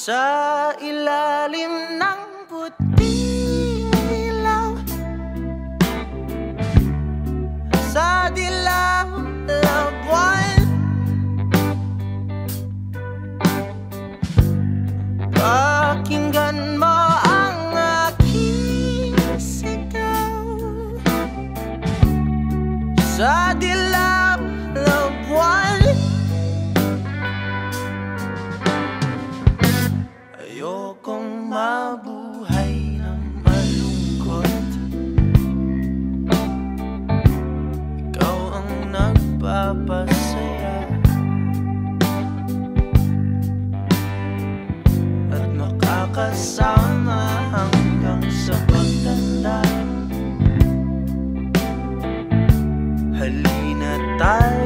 Sa ilalim kasama hanggang sa pagtanda. Halina tayo